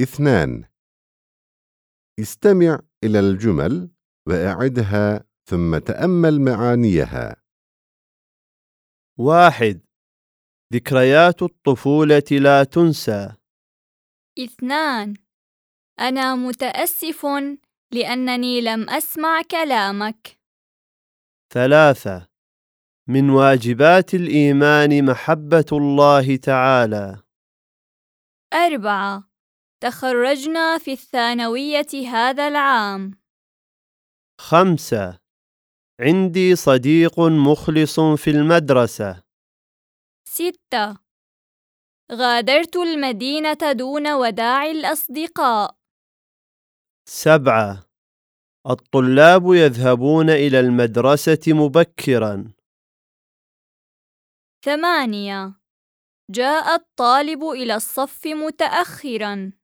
اثنان. استمع إلى الجمل وأعدها ثم تأمل معانيها. واحد. ذكريات الطفولة لا تنسى. اثنان. أنا متأسف لأنني لم أسمع كلامك. ثلاثة. من واجبات الإيمان محبة الله تعالى. أربعة. تخرجنا في الثانوية هذا العام. خمسة. عندي صديق مخلص في المدرسة. ستة. غادرت المدينة دون وداع الأصدقاء. سبعة. الطلاب يذهبون إلى المدرسة مبكرا. ثمانية. جاء الطالب إلى الصف متأخرا.